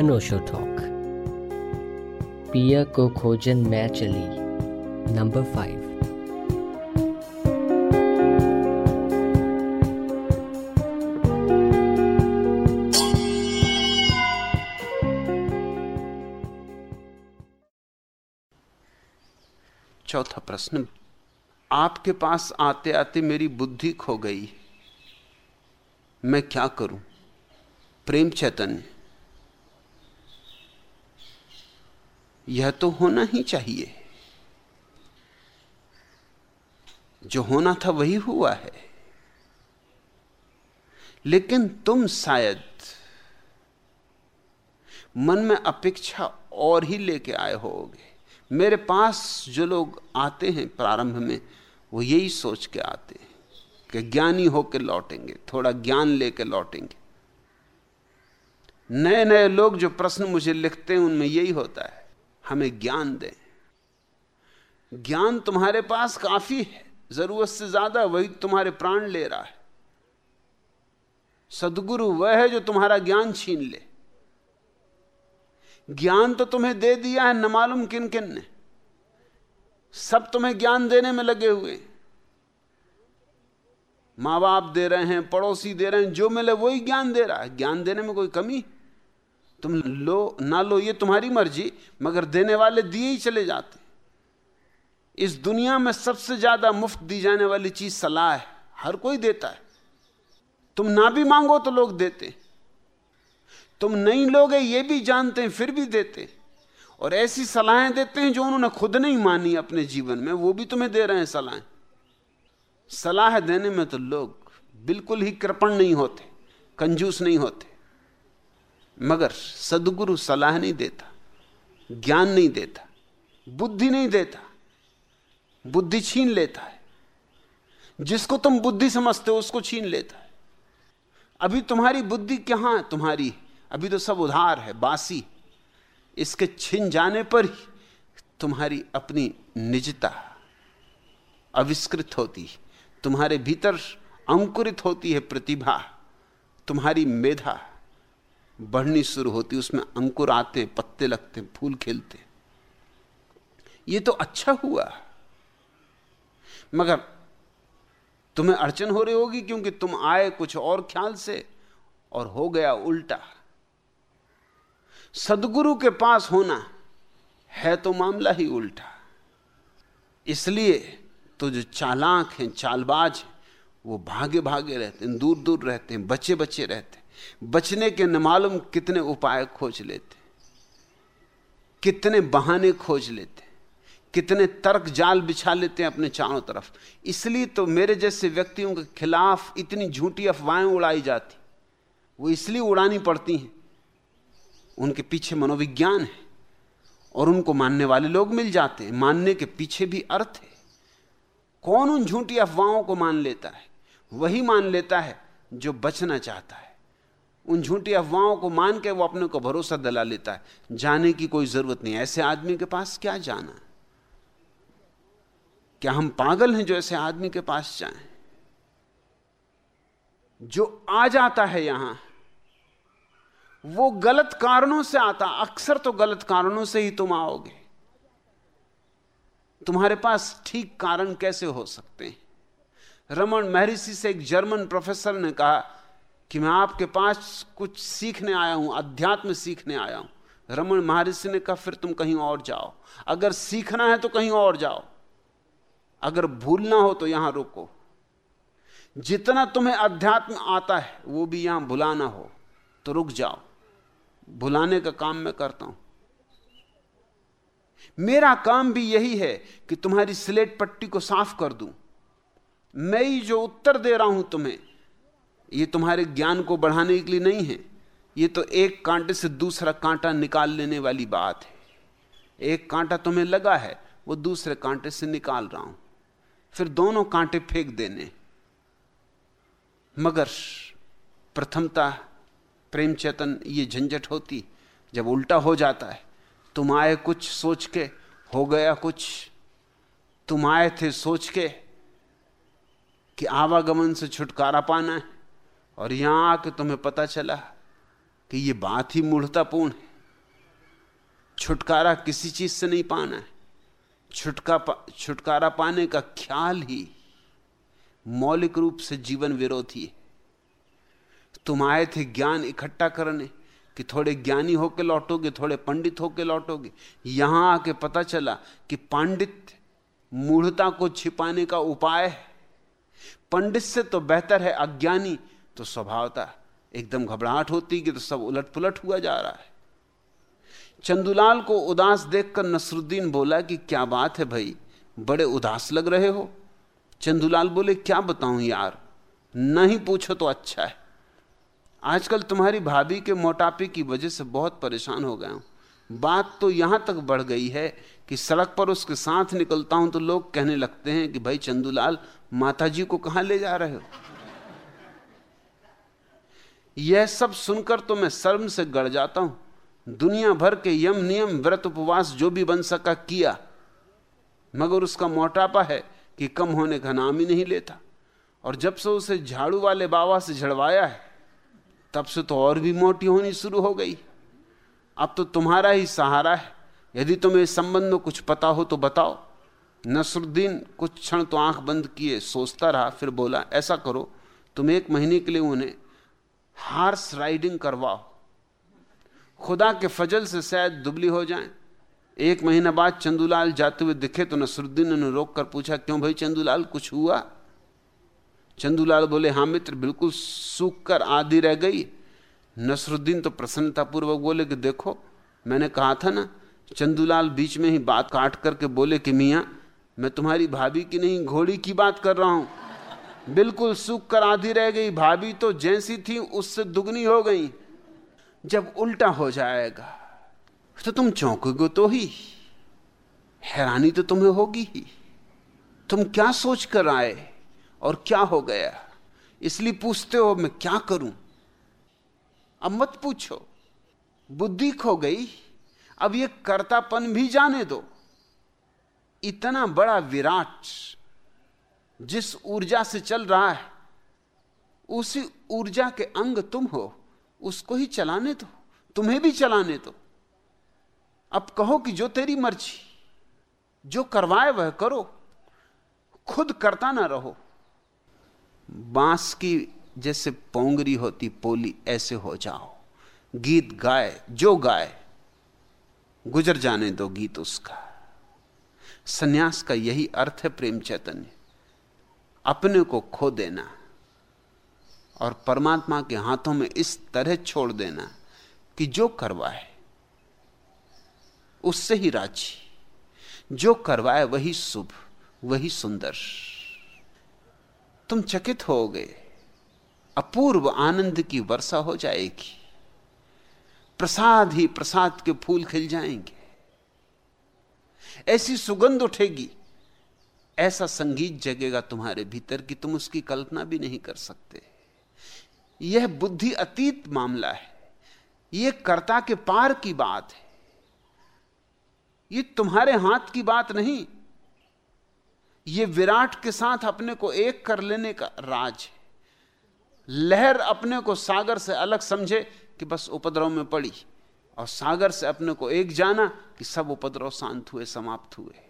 अनोशो talk पिया को खोजन मैं चली नंबर फाइव चौथा प्रश्न, आपके पास आते आते मेरी बुद्धि खो गई। मैं क्या करूँ? प्रेम चैतन्य। यह तो होना ही चाहिए। जो होना था वही हुआ है। लेकिन तुम शायद मन में अपेक्षा और ही लेके आए होगे। मेरे पास जो लोग आते हैं प्रारंभ में, वो यही सोच के आते हैं कि ज्ञानी होकर लौटेंगे, थोड़ा ज्ञान लेके लौटेंगे। नए नए लोग जो प्रश्न मुझे लिखते हैं, उनमें यही होता है। हमें ज्ञान दे। ज्ञान तुम्हारे पास काफ़ी है, ज़रूरत से ज़्यादा वही तुम्हारे प्राण ले रहा है। सदगुरु वह है जो तुम्हारा ज्ञान छीन ले। ज्ञान तो तुम्हें दे दिया है, न मालूम किन किन ने। सब तुम्हें ज्ञान देने में लगे हुए माँ बाप दे रहे हैं, पड़ोसी दे रहे हैं, जो मिले वही ज्ञान दे रहा है। ज्ञान देने में कोई कमी? तुम लो, ना लो ये तुम्हारी मर्ज़ी, मगर देने वाले दिए ही चले जाते। इस दुनिया में सबसे ज़्यादा मुफ़्त दी जाने वाली चीज़ सलाह है, हर कोई देता है। तुम ना भी मांगो तो लोग देते। तुम नहीं लोगे ये भी जानते हैं फिर भी देते। और ऐसी सलाहें देते हैं जो उन्होंने खुद नहीं मानी अपने जीवन में, वो भी तुम्हें दे रहे हैं सलाहें। सलाह देने में तो लोग बिल्कुल ही कृपण नहीं होते, कंजूस नहीं होते। मगर सदगुरु सलाह नहीं देता, ज्ञान नहीं देता, बुद्धि नहीं देता, बुद्धि छीन लेता है। जिसको तुम बुद्धि समझते हो, उसको छीन लेता है। अभी तुम्हारी बुद्धि कहाँ है? तुम्हारी, अभी तो सब उधार है, बासी। इसके छिन जाने पर ही तुम्हारी अपनी निजता आविष्कृत होती है। तुम्हारे भीतर अंकुरित होती है प्रतिभा, तुम्हारी मेधा। बढ़नी शुरू होती, उसमें अंकुर आते, पत्ते लगते, फूल खिलते। ये तो अच्छा हुआ। मगर तुम्हें अड़चन हो रही होगी क्योंकि तुम आए कुछ और ख्याल से और हो गया उल्टा। सदगुरु के पास होना है तो मामला ही उल्टा। इसलिए तो जो चालाक हैं, चालबाज हैं, वो भागे भागे रहते हैं दूर दूर रहते हैं बचे बचे रहते हैं। बचने के न मालूम कितने उपाय खोज लेते, कितने बहाने खोज लेते, कितने तर्क जाल बिछा लेते हैं अपने चारों तरफ़। इसलिए तो मेरे जैसे व्यक्तियों के खिलाफ इतनी झूठी अफवाहें उड़ाई जाती, वो इसलिए उड़ानी पड़ती हैं। उनके पीछे मनोविज्ञान है और उनको मानने वाले लोग मिल जाते हैं। मानने के पीछे भी अर्थ है। कौन उन झूठी अफवाहों को मान लेता है? वही मान लेता है जो बचना चाहता है। उन झूठी अफवाहों को मान के वो अपने को भरोसा दिला लेता है। जाने की कोई ज़रूरत नहीं। ऐसे आदमी के पास क्या जाना? क्या हम पागल हैं जो ऐसे आदमी के पास जाएँ? जो आ जाता है यहाँ, वो गलत कारणों से आता। अक्सर तो गलत कारणों से ही तुम आओगे। तुम्हारे पास ठीक कारण कैसे हो सकते हैं? रमन महर्षि से एक जर्मन प्रोफेसर ने कहा कि मैं आपके पास कुछ सीखने आया हूँ, अध्यात्म सीखने आया हूँ। रमन महर्षि ने कहा, फिर तुम कहीं और जाओ। अगर सीखना है तो कहीं और जाओ। अगर भूलना हो तो यहाँ रुको। जितना तुम्हें अध्यात्म आता है, वो भी यहाँ भुलाना हो तो रुक जाओ। भुलाने का काम मैं करता हूँ। मेरा काम भी यही है कि तुम्हारी स्लेट पट्टी को साफ़ कर दूँ। मैं ही जो उत्तर दे रहा हूँ तुम्हें ये तुम्हारे ज्ञान को बढ़ाने के लिए नहीं है। ये तो एक कांटे से दूसरा कांटा निकाल लेने वाली बात है। एक कांटा तुम्हें लगा है, वो दूसरे कांटे से निकाल रहा हूँ। फिर दोनों कांटे फेंक देने। मगर प्रथमता, प्रेम चेतन, ये झंझट होती, जब उल्टा हो जाता है। तुम आए कुछ सोच के, हो गया कुछ। तुम आए थे सोच के कि आवागमन से छुटकारा पाना है। और यहाँ आके तुम्हें पता चला कि ये बात ही मूढ़तापूर्ण है। छुटकारा किसी चीज़ से नहीं पाना है। छुटका पा, छुटकारा पाने का ख्याल ही मौलिक रूप से जीवन विरोधी है। तुम आए थे ज्ञान इकट्ठा करने कि थोड़े ज्ञानी होके लौटोगे थोड़े पंडित होके लौटोगे। यहाँ आके पता चला कि पांडित मूढ़ता को छिपाने का उपाय है। पंडित से तो बेहतर है अज्ञानी तो स्वभावता एकदम घबराहट होती कि तो सब उलट पुलट हुआ जा रहा है। चंदुलाल को उदास देखकर नसरुद्दीन बोला कि क्या बात है भाई, बड़े उदास लग रहे हो। चंदुलाल बोले, क्या बताऊँ यार नहीं पूछो तो अच्छा है। आजकल तुम्हारी भाभी के मोटापे की वजह से बहुत परेशान हो गया हूँ। बात तो यहाँ तक बढ़ गई है कि सड़क पर उसके साथ निकलता हूँ तो लोग कहने लगते हैं कि भाई चंदूलाल माता जी को कहाँ ले जा रहे हो? यह सब सुनकर तो मैं शर्म से गड़ जाता हूँ। दुनिया भर के यम नियम, व्रत, उपवास, जो भी बन सका किया। मगर उसका मोटापा है कि कम होने का नाम ही नहीं लेता। और जब से उसे झाड़ू वाले बाबा से झड़वाया है, तब से तो और भी मोटी होनी शुरू हो गई। अब तो तुम्हारा ही सहारा है। यदि तुम्हें इस संबंध में कुछ पता हो तो बताओ। नसरुद्दीन कुछ क्षण तो आँख बंद किए, सोचता रहा, फिर बोला, ऐसा करो, तुम एक महीने के लिए उन्हें हार्स राइडिंग करवाओ। खुदा के फजल से शायद दुबली हो जाएँ। एक महीना बाद चंदूलाल जाते हुए दिखे तो नसरुद्दीन ने रोक कर पूछा, क्यों भाई चंदूलाल, कुछ हुआ? चंदूलाल बोले हाँ मित्र, बिल्कुल सूख कर आधी रह गई। नसरुद्दीन तो प्रसन्नतापूर्वक बोले कि देखो, मैंने कहा था ना, चंदूलाल बीच में ही बात काट करके बोले कि, मियाँ, मैं तुम्हारी भाभी की नहीं, घोड़ी की बात कर रहा हूँ। बिल्कुल सूख कर आधी रह गई, भाभी तो जैसी थी, उससे दुगनी हो गई। जब उल्टा हो जाएगा तो तुम चौंकोगे तो ही। हैरानी तो तुम्हें होगी ही। तुम क्या सोच कर आए और क्या हो गया? इसलिए पूछते हो, मैं क्या करूँ? अब मत पूछो। बुद्धि खो गई। अब ये कर्तापन भी जाने दो। इतना बड़ा विराट जिस ऊर्जा से चल रहा है, उसी ऊर्जा के अंग तुम हो, उसको ही चलाने दो, तुम्हें भी चलाने दो। अब कहो कि जो तेरी मर्ज़ी, जो करवाए वह करो, खुद करता ना रहो। बाँस की जैसे पोंगरी होती, पोली ऐसे हो जाओ। गीत गाए, जो गाए, गुजर जाने दो गीत उसका। सन्यास का यही अर्थ है प्रेम चैतन्य। अपने को खो देना और परमात्मा के हाथों में इस तरह छोड़ देना कि जो करवाए, उससे ही राज़ी। जो करवाए वही शुभ, वही सुंदर। तुम चकित हो गए अपूर्व आनंद की वर्षा हो जाएगी। प्रसाद ही प्रसाद के फूल खिल जाएँगे। ऐसी सुगंध उठेगी ऐसा संगीत जगेगा तुम्हारे भीतर कि तुम उसकी कल्पना भी नहीं कर सकते। यह बुद्धि अतीत मामला है। यह कर्ता के पार की बात है। यह तुम्हारे हाथ की बात नहीं। यह विराट के साथ अपने को एक कर लेने का राज है। लहर अपने को सागर से अलग समझे कि बस उपद्रव में पड़ी और सागर से अपने को एक जाना कि सब उपद्रव शांत हुए, समाप्त हुए।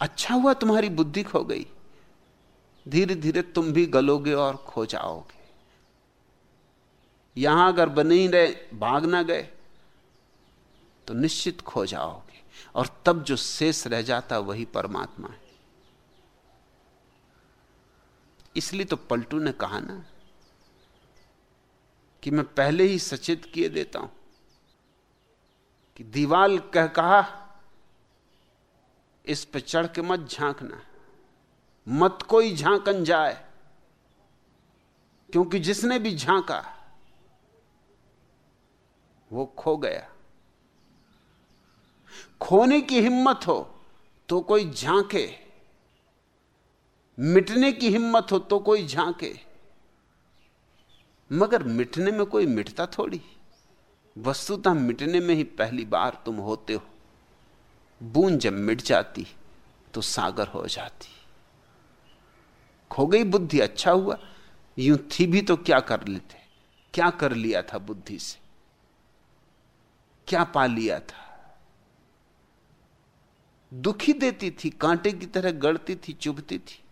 अच्छा हुआ तुम्हारी बुद्धि खो गई। धीरे धीरे तुम भी गलोगे और खो जाओगे। यहाँ अगर बने ही रहे, भाग ना गए तो निश्चित खो जाओगे और तब जो शेष रह जाता वही परमात्मा है। इसलिए तो पलटू ने कहा ना कि मैं पहले ही सचेत किए देता हूँ कि दीवाल कह कहा इस पर चढ़ के मत झांकना। मत कोई झांकन जाए, क्योंकि जिसने भी झांका, वो खो गया। खोने की हिम्मत हो तो कोई झांके, मिटने की हिम्मत हो तो कोई झांके, मगर मिटने में कोई मिटता थोड़ी। वस्तुतः मिटने में ही पहली बार तुम होते हो। बूंद जब मिट जाती तो सागर हो जाती। खो गई बुद्धि अच्छा हुआ। यूँ थी भी तो क्या कर लेते? क्या कर लिया था बुद्धि से? क्या पा लिया था? दुखी देती थी, कांटे की तरह गड़ती थी, चुभती थी।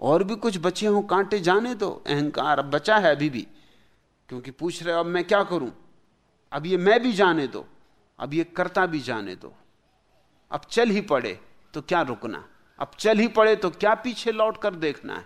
और भी कुछ बचे हों, कांटे जाने दो। अहंकार अब बचा है अभी भी। क्योंकि पूछ रहे हो, अब मैं क्या करूँ? अब ये मैं भी जाने दो। अब ये करता भी जाने दो। अब चल ही पड़े तो क्या रुकना? अब चल ही पड़े तो क्या पीछे लौट कर देखना है?